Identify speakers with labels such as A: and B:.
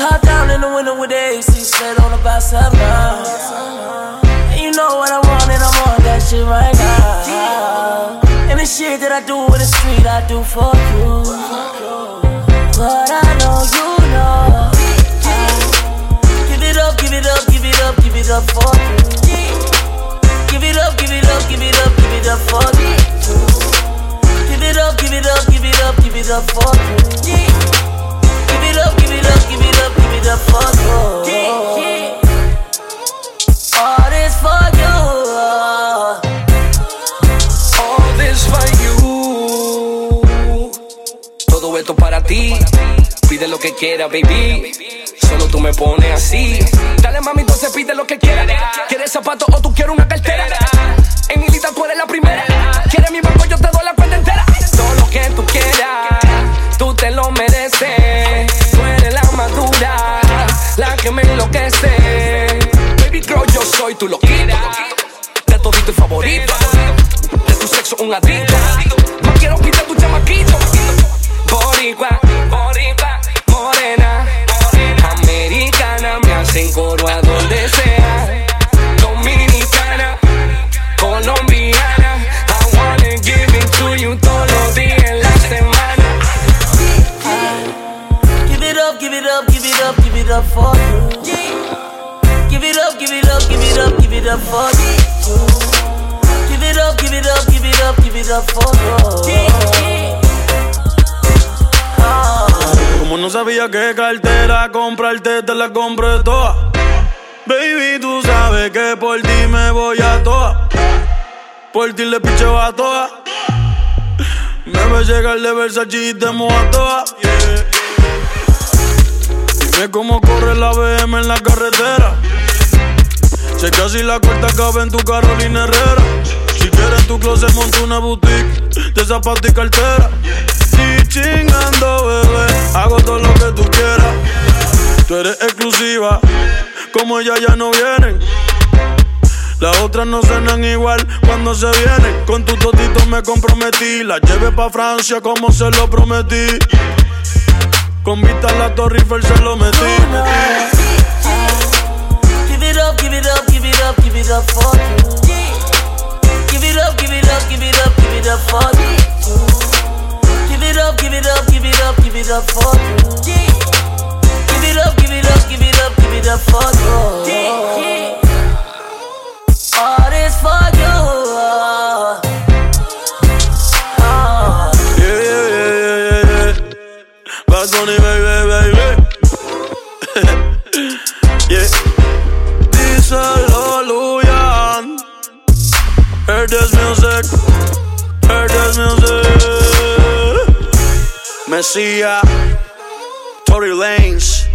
A: Top down in the winter with the AC set on about seven. Uh. And you know what I want, and I'm on that shit right now. And the shit that I do in the street, I do for you. But I know you know. Give it up, give it up, give it up, give it up for you. Give it up, give it up, give it up, give it up for you. Give it up, give it up, give it up, give it up for
B: Pide lo que quiera, baby. Solo tú me pones así. Dale, mami, entonces pide lo que quieras. ¿Quieres zapatos o tú quieres una cartera? En mi lista tú eres la primera. ¿Quieres mi banco? Yo te doy la cuenta entera. Todo lo que tú quieras, tú te lo mereces. Tú la madura, la que me enloquece. Baby girl, yo soy tu loquito. De todito y favorito. De tu sexo un adicto. Coro a donde sea. Dominicana, colombiana, I wanna give it to you todos los días en la semana.
A: Give it up, give it up, give it up, give it up for you. Give it up, give it up, give it up, give it up for you. Give it up, give it up, give it up, give it up for you.
C: Como no sabía qué cartera comprarte, te la compré toda. Baby, tú sabes que por ti me voy a toa. Por ti le picheo a toa. Me ve llegar de Versace y te a toa. Yeah. Dime cómo corre la BM en la carretera. Checa si la cuarta cabe en tu Carolina Herrera. Si quieres tu closet, monta una boutique de zapatos y cartera. Y chingando, bebé, hago todo lo que tú quieras. Tú eres exclusiva, como ella ya no vienen. Las otras no cenan igual cuando se vienen. Con tu totito me comprometí. La llevé pa' Francia como se lo prometí. Con vista a la Torre Eiffel se lo metí.
A: Give it up, give it up, give it up, give it up for you. Give it up, give it up, give it up, give it up for you. Give it up, give it up, give it up, give it up for you. Give it up, give it up, give it up, give it up for you.
C: Luyan. Heard this music. Heard this music. Messia. Tory Lanez.